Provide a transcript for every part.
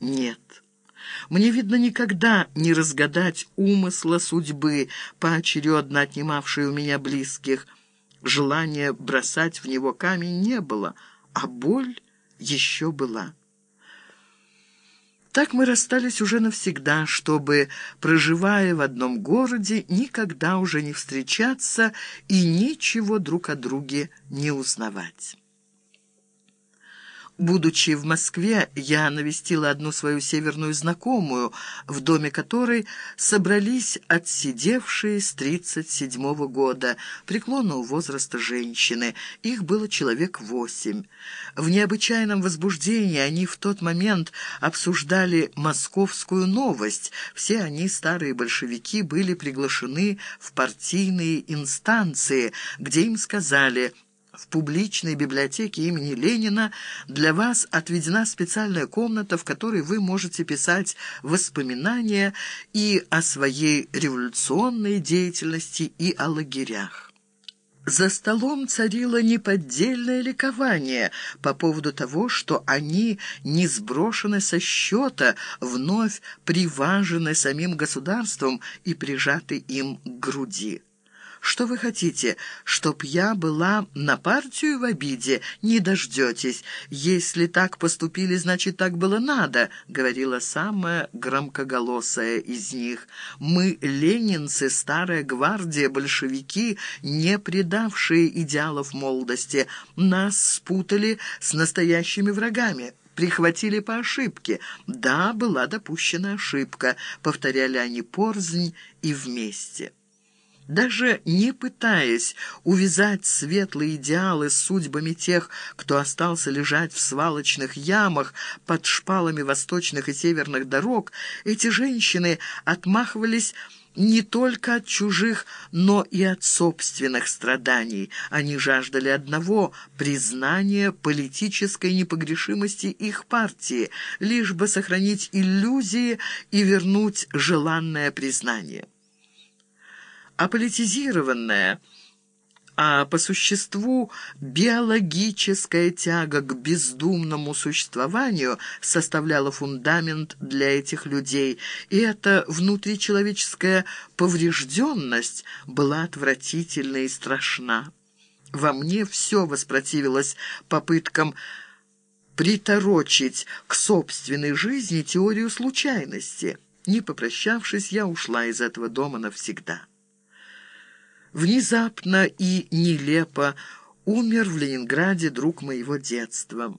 Нет. Мне, видно, никогда не разгадать умысла судьбы, поочередно отнимавшей у меня близких. Желания бросать в него камень не было, а боль еще была. Так мы расстались уже навсегда, чтобы, проживая в одном городе, никогда уже не встречаться и ничего друг о друге не узнавать. Будучи в Москве, я навестила одну свою северную знакомую, в доме которой собрались отсидевшие с 37-го года, преклонного возраста женщины. Их было человек восемь. В необычайном возбуждении они в тот момент обсуждали московскую новость. Все они, старые большевики, были приглашены в партийные инстанции, где им сказали – в публичной библиотеке имени Ленина для вас отведена специальная комната, в которой вы можете писать воспоминания и о своей революционной деятельности, и о лагерях. За столом царило неподдельное ликование по поводу того, что они не сброшены со счета, вновь приважены самим государством и прижаты им к груди. Что вы хотите, чтоб я была на партию в обиде? Не дождетесь. Если так поступили, значит, так было надо», — говорила самая громкоголосая из них. «Мы, ленинцы, старая гвардия, большевики, не предавшие идеалов молодости. Нас спутали с настоящими врагами» прихватили по ошибке. Да, была допущена ошибка, повторяли они порзнь и вместе. Даже не пытаясь увязать светлые идеалы с судьбами тех, кто остался лежать в свалочных ямах под шпалами восточных и северных дорог, эти женщины отмахивались не только от чужих, но и от собственных страданий. Они жаждали одного — признания политической непогрешимости их партии, лишь бы сохранить иллюзии и вернуть желанное признание аполитизированная, а по существу биологическая тяга к бездумному существованию составляла фундамент для этих людей, и эта внутричеловеческая поврежденность была отвратительна и страшна. Во мне все воспротивилось попыткам приторочить к собственной жизни теорию случайности. Не попрощавшись, я ушла из этого дома навсегда. Внезапно и нелепо умер в Ленинграде друг моего детства.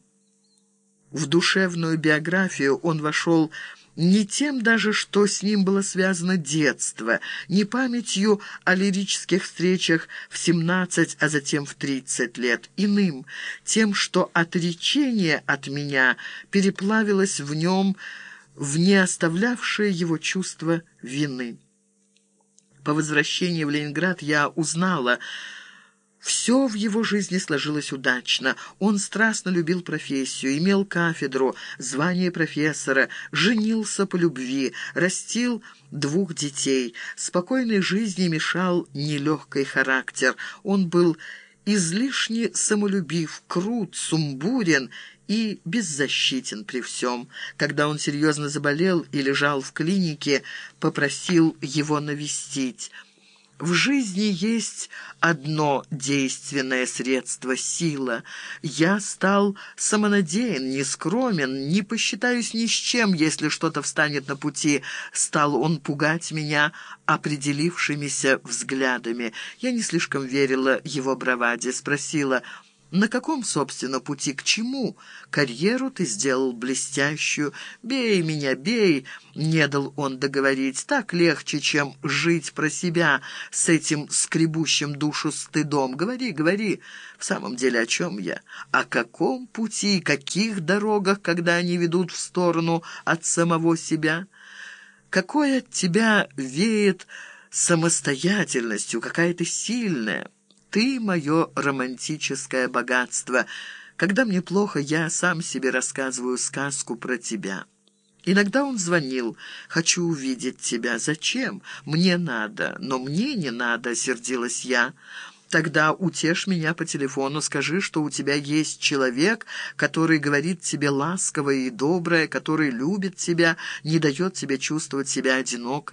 В душевную биографию он вошел не тем даже, что с ним было связано детство, не памятью о лирических встречах в 17, а затем в 30 лет, иным, тем, что отречение от меня переплавилось в нем в не оставлявшее его чувство вины. По возвращении в Ленинград я узнала... Все в его жизни сложилось удачно. Он страстно любил профессию, имел кафедру, звание профессора, женился по любви, растил двух детей. Спокойной жизни мешал нелегкий характер. Он был излишне самолюбив, крут, сумбурен и беззащитен при всем. Когда он серьезно заболел и лежал в клинике, попросил его навестить. В жизни есть одно действенное средство — сила. Я стал самонадеян, нескромен, не посчитаюсь ни с чем, если что-то встанет на пути. Стал он пугать меня определившимися взглядами. Я не слишком верила его браваде, спросила — на каком, собственно, пути к чему? Карьеру ты сделал блестящую. Бей меня, бей!» Не дал он договорить. Так легче, чем жить про себя с этим скребущим душу стыдом. Говори, говори. В самом деле, о чем я? О каком пути, каких дорогах, когда они ведут в сторону от самого себя? Какой от тебя веет самостоятельностью, какая ты сильная?» Ты — мое романтическое богатство. Когда мне плохо, я сам себе рассказываю сказку про тебя». Иногда он звонил. «Хочу увидеть тебя. Зачем? Мне надо. Но мне не надо», — сердилась я. Тогда утешь меня по телефону, скажи, что у тебя есть человек, который говорит тебе ласковое и доброе, который любит тебя, не дает тебе чувствовать себя одинокой.